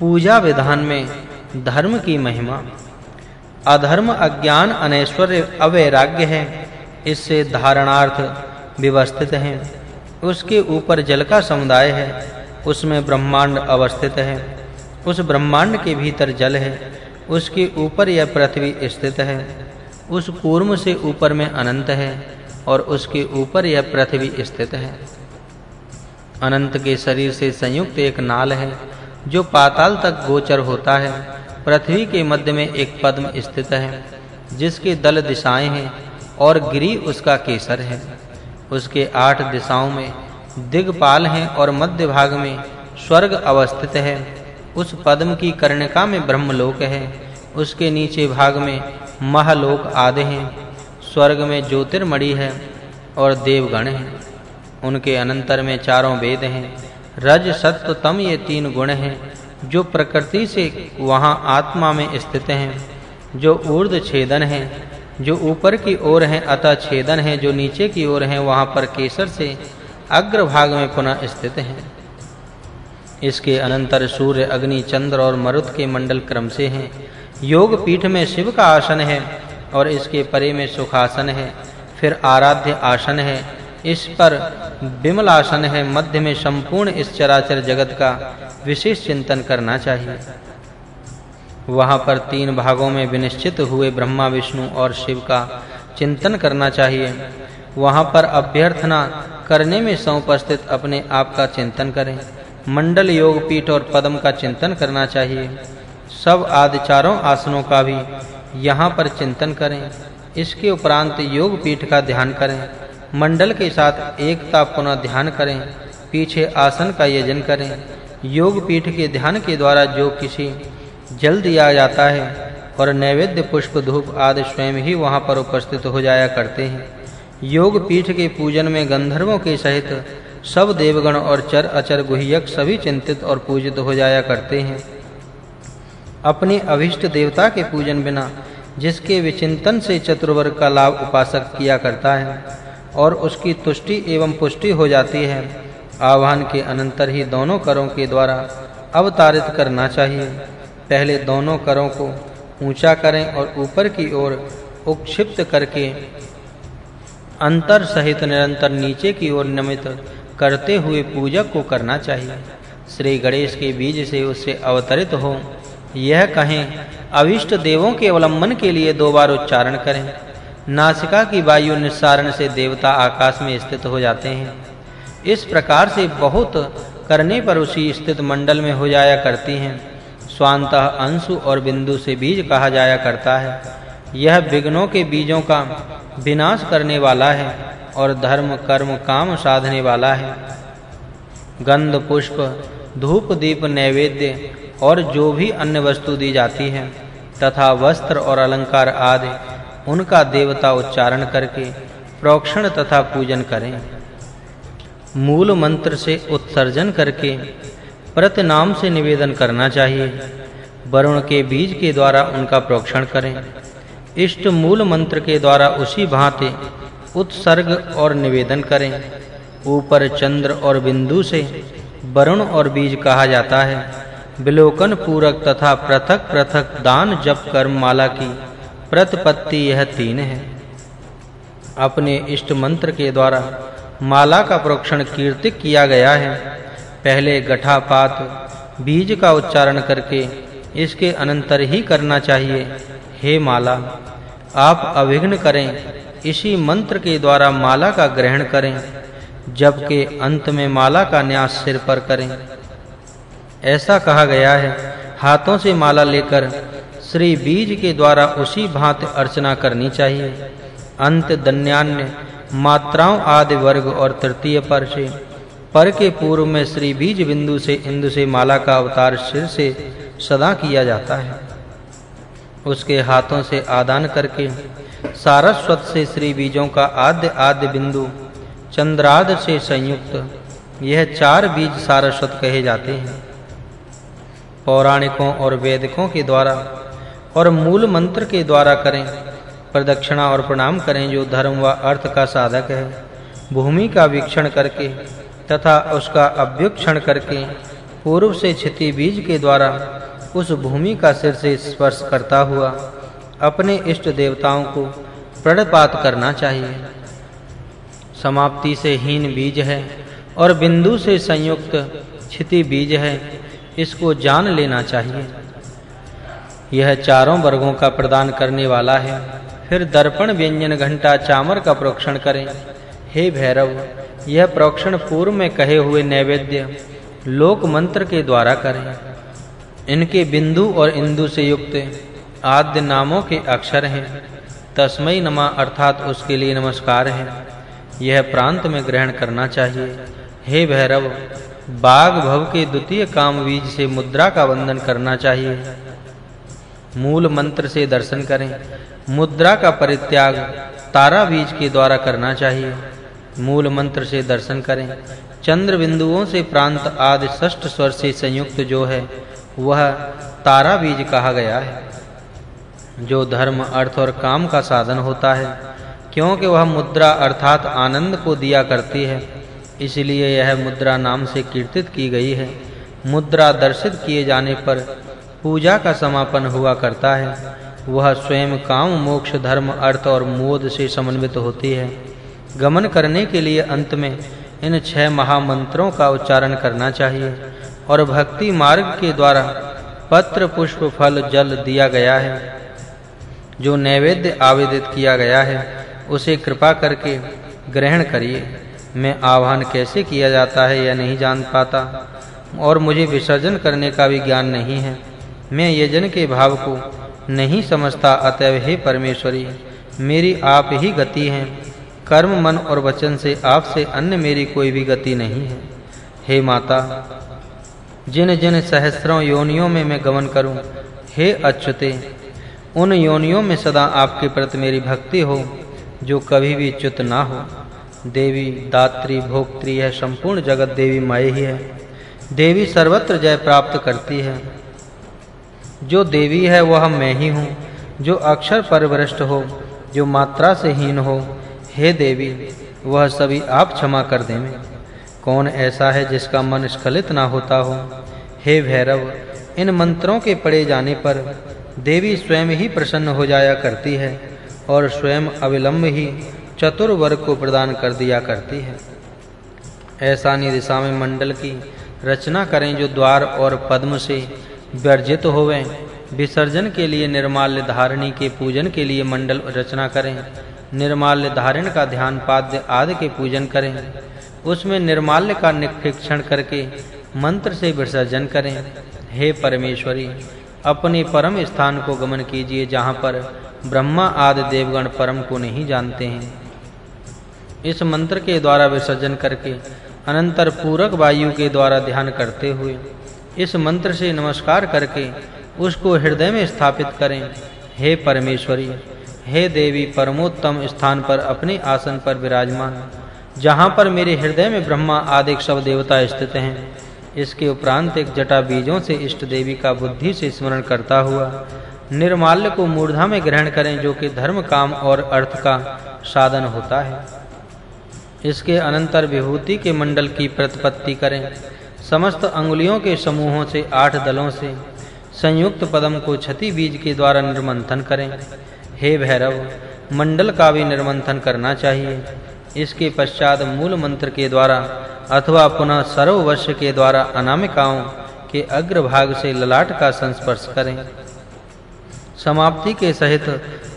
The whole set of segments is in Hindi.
पूजा विधान में धर्म की महिमा। अधर्म अज्ञान अनैश्वर्य अवैराग्य है, इससे धारणार्थ व्यवस्थित है। उसके ऊपर जल का समुदाय है, उसमें ब्रह्मांड अवस्थित है। उस ब्रह्मांड के भीतर जल है, उसके ऊपर यह पृथ्वी स्थित है। उस कूर्म से ऊपर में अनंत है और उसके ऊपर यह पृथ्वी स्थित है। अनंत के शरीर से संयुक्त एक नाल है जो पाताल तक गोचर होता है, पृथ्वी के मध्य में एक पद्म स्थित है, जिसके दल दिशाएँ हैं और गिरी उसका केसर है। उसके आठ दिशाओं में दिग्पाल हैं और मध्य भाग में स्वर्ग अवस्थित है। उस पद्म की कर्णिका में ब्रह्मलोक है। उसके नीचे भाग में महालोक आदि हैं। स्वर्ग में ज्योतिर्मणि है और देवगण हैं। उनके अनंतर में चारों वेद हैं। रज सत्व तम ये तीन गुण हैं, जो प्रकृति से वहाँ आत्मा में स्थित हैं, जो ऊर्ध्व छेदन हैं, जो ऊपर की ओर हैं अतः छेदन हैं, जो नीचे की ओर हैं वहाँ पर केसर से अग्र भाग में पुनः स्थित हैं। इसके अनंतर सूर्य, अग्नि, चंद्र और मरुत के मंडल क्रम से हैं। योग पीठ में शिव का आसन है और इसके परे में सुखासन है, फिर आराध्य आसन है इस पर विमल आसन है। मध्य में संपूर्ण इस चराचर जगत का विशेष चिंतन करना चाहिए। वहाँ पर तीन भागों में विनिश्चित हुए ब्रह्मा, विष्णु और शिव का चिंतन करना चाहिए। वहाँ पर अभ्यर्थना करने में समुपस्थित अपने आप का चिंतन करें। मंडल योग पीठ और पद्म का चिंतन करना चाहिए। सब आदि चारों आसनों का भी यहाँ पर चिंतन करें। इसके उपरांत योग पीठ का ध्यान करें। मंडल के साथ एकता पुनः ध्यान करें, पीछे आसन का यजन करें। योग पीठ के ध्यान के द्वारा जो किसी जल दिया जाता है और नैवेद्य, पुष्प, धूप आदि स्वयं ही वहाँ पर उपस्थित हो जाया करते हैं। योग पीठ के पूजन में गंधर्वों के सहित सब देवगण और चर अचर गुह्यक सभी चिंतित और पूजित हो जाया करते हैं। अपने अभिष्ट देवता के पूजन बिना जिसके विचिंतन से चतुर्वर्ग का लाभ उपासक किया करता है और उसकी तुष्टि एवं पुष्टि हो जाती है। आह्वान के अनंतर ही दोनों करों के द्वारा अवतारित करना चाहिए। पहले दोनों करों को ऊँचा करें और ऊपर की ओर उक्षिप्त करके अंतर सहित निरंतर नीचे की ओर नमित करते हुए पूजक को करना चाहिए। श्री गणेश के बीज से उससे अवतरित हो। यह कहें, अविष्ट देवों के अवलंबन के लिए दो बार उच्चारण करें। नासिका की वायु निस्सारण से देवता आकाश में स्थित हो जाते हैं। इस प्रकार से बहुत करने पर उसी स्थित मंडल में हो जाया करती हैं। स्वांतः अंशु और बिंदु से बीज कहा जाया करता है। यह विघ्नों के बीजों का विनाश करने वाला है और धर्म, कर्म, काम साधने वाला है। गंध, पुष्प, धूप, दीप, नैवेद्य और जो भी अन्य वस्तु दी जाती है तथा वस्त्र और अलंकार आदि उनका देवता उच्चारण करके प्रोक्षण तथा पूजन करें। मूल मंत्र से उत्सर्जन करके प्रतनाम से निवेदन करना चाहिए। वरुण के बीज के द्वारा उनका प्रोक्षण करें। इष्ट मूल मंत्र के द्वारा उसी भांति उत्सर्ग और निवेदन करें। ऊपर चंद्र और बिंदु से वरुण और बीज कहा जाता है। विलोकन पूरक तथा पृथक पृथक दान जप कर्म माला की प्रतिपत्ति यह तीन है। अपने इष्ट मंत्र के द्वारा माला का प्रोक्षण कीर्तिक किया गया है। पहले गठापात, बीज का उच्चारण करके इसके अनंतर ही करना चाहिए। हे माला, आप अविघ्न करें, इसी मंत्र के द्वारा माला का ग्रहण करें, जबकि अंत में माला का न्यास सिर पर करें। ऐसा कहा गया है, हाथों से माला लेकर श्री बीज के द्वारा उसी भांति अर्चना करनी चाहिए। अंत दन्यान्य मात्राओं आदि वर्ग और तृतीय पर से पर के पूर्व में श्री बीज बिंदु से इंदु से माला का अवतार सिर से सदा किया जाता है। उसके हाथों से आदान करके सारस्वत से श्री बीजों का आद्य आद्य बिंदु, चंद्राद से संयुक्त, यह चार बीज सारस्वत कहे जाते हैं। पौराणिकों और वेदकों के द्वारा और मूल मंत्र के द्वारा करें। प्रदक्षिणा और प्रणाम करें, जो धर्म व अर्थ का साधक है। भूमि का वीक्षण करके तथा उसका अभ्युक्षण करके पूर्व से क्षति बीज के द्वारा उस भूमि का सिर से स्पर्श करता हुआ अपने इष्ट देवताओं को प्रणपात करना चाहिए। समाप्ति से हीन बीज है और बिंदु से संयुक्त क्षिति बीज है, इसको जान लेना चाहिए। यह चारों वर्गों का प्रदान करने वाला है। फिर दर्पण व्यंजन घंटा चामर का प्रोक्षण करें। हे भैरव, यह प्रोक्षण पूर्व में कहे हुए नैवेद्य लोक मंत्र के द्वारा करें। इनके बिंदु और इंदु से युक्त आद्य नामों के अक्षर हैं। तस्मै नमा अर्थात उसके लिए नमस्कार है। यह प्रांत में ग्रहण करना चाहिए। हे भैरव, बाघ भव के द्वितीय काम बीज से मुद्रा का वंदन करना चाहिए। मूल मंत्र से दर्शन करें। मुद्रा का परित्याग तारा बीज के द्वारा करना चाहिए। मूल मंत्र से दर्शन करें। चंद्र बिंदुओं से प्रांत आदि षष्ठ स्वर से संयुक्त जो है, वह तारा बीज कहा गया है। जो धर्म, अर्थ और काम का साधन होता है, क्योंकि वह मुद्रा अर्थात आनंद को दिया करती है, इसलिए यह मुद्रा नाम से कीर्तित की गई है। मुद्रा दर्शित किए जाने पर पूजा का समापन हुआ करता है। वह स्वयं काम, मोक्ष, धर्म, अर्थ और मोद से समन्वित होती है। गमन करने के लिए अंत में इन छह महामंत्रों का उच्चारण करना चाहिए और भक्ति मार्ग के द्वारा पत्र, पुष्प, फल, जल दिया गया है। जो नैवेद्य आवेदित किया गया है, उसे कृपा करके ग्रहण करिए। मैं आह्वान कैसे किया जाता है यह नहीं जान पाता और मुझे विसर्जन करने का भी ज्ञान नहीं है। मैं यजन के भाव को नहीं समझता, अतएव हे परमेश्वरी, मेरी आप ही गति है। कर्म, मन और वचन से आपसे अन्य मेरी कोई भी गति नहीं है। हे माता, जिन जिन सहस्त्रों योनियों में मैं गमन करूँ, हे अच्युते, उन योनियों में सदा आपके प्रति मेरी भक्ति हो, जो कभी भी च्युत ना हो। देवी, दात्री, भोक्त्री है संपूर्ण जगत देवी माई ही है। देवी सर्वत्र जय प्राप्त करती है। जो देवी है वह मैं ही हूँ, जो अक्षर परिवृष्ट हो, जो मात्रा से हीन हो। हे देवी, वह सभी आप क्षमा कर दें कौन ऐसा है जिसका मन स्खलित ना होता हो? हे भैरव, इन मंत्रों के पढ़े जाने पर देवी स्वयं ही प्रसन्न हो जाया करती है और स्वयं अविलंब ही चतुर्वर्ग को प्रदान कर दिया करती है। ऐसा दिशा में मंडल की रचना करें जो द्वार और पद्म से वर्जित होवें। विसर्जन के लिए निर्माल्य धारणी के पूजन के लिए मंडल रचना करें। निर्माल्य धारण का ध्यान पाद्य आदि के पूजन करें। उसमें निर्माल्य का निक्षण करके मंत्र से विसर्जन करें। हे परमेश्वरी, अपने परम स्थान को गमन कीजिए जहाँ पर ब्रह्मा आदि देवगण परम को नहीं जानते हैं। इस मंत्र के द्वारा विसर्जन करके अनंतर पूरक वायु के द्वारा ध्यान करते हुए इस मंत्र से नमस्कार करके उसको हृदय में स्थापित करें। हे परमेश्वरी, हे देवी परमोत्तम स्थान पर अपने आसन पर विराजमान, जहाँ पर मेरे हृदय में ब्रह्मा आदि सब देवता स्थित हैं, इसके उपरांत एक जटा बीजों से इष्ट देवी का बुद्धि से स्मरण करता हुआ निर्माल्य को मूर्धा में ग्रहण करें, जो कि धर्म, काम और अर्थ का साधन होता है। इसके अनंतर विभूति के मंडल की प्रतिपत्ति करें। समस्त अंगुलियों के समूहों से आठ दलों से संयुक्त पदम को छति बीज के द्वारा निर्मंथन करें। हे भैरव, मंडल का भी निर्मंथन करना चाहिए। इसके पश्चात मूल मंत्र के द्वारा अथवा पुनः सर्ववश्य के द्वारा अनामिकाओं के अग्रभाग से ललाट का संस्पर्श करें। समाप्ति के सहित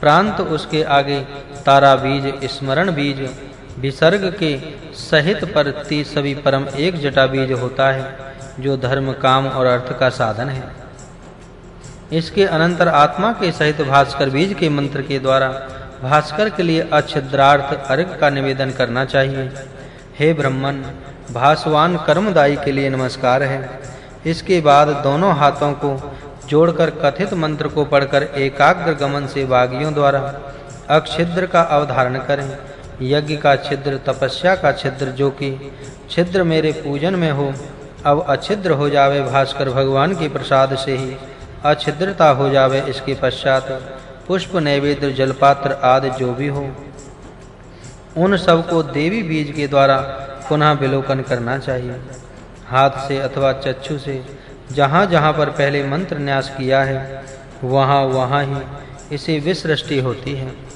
प्रांत उसके आगे तारा बीज स्मरण बीज विसर्ग के सहित पर ती सभी परम एक जटा बीज होता है, जो धर्म, काम और अर्थ का साधन है। इसके अनंतर आत्मा के सहित भास्कर बीज के मंत्र के द्वारा भास्कर के लिए अछिद्रार्थ अर्घ का निवेदन करना चाहिए। हे ब्रह्मन, भासवान कर्मदायी के लिए नमस्कार है। इसके बाद दोनों हाथों को जोड़कर कथित मंत्र को पढ़कर एकाग्र गमन से वागियों द्वारा अक्षिद्र का अवधारण करें। यज्ञ का छिद्र, तपस्या का छिद्र जो कि छिद्र मेरे पूजन में हो, अब अछिद्र हो जावे भास्कर भगवान के प्रसाद से ही, अछिद्रता हो जावे इसके पश्चात, पुष्प, नैवेद्य, जलपात्र आदि जो भी हो। उन सबको देवी बीज के द्वारा पुनः विलोकन करना चाहिए। हाथ से अथवा चक्षु से, जहां-जहां पर पहले मंत्र न्यास किया है, वहां-वहां ही इसे विसृष्टि होती है।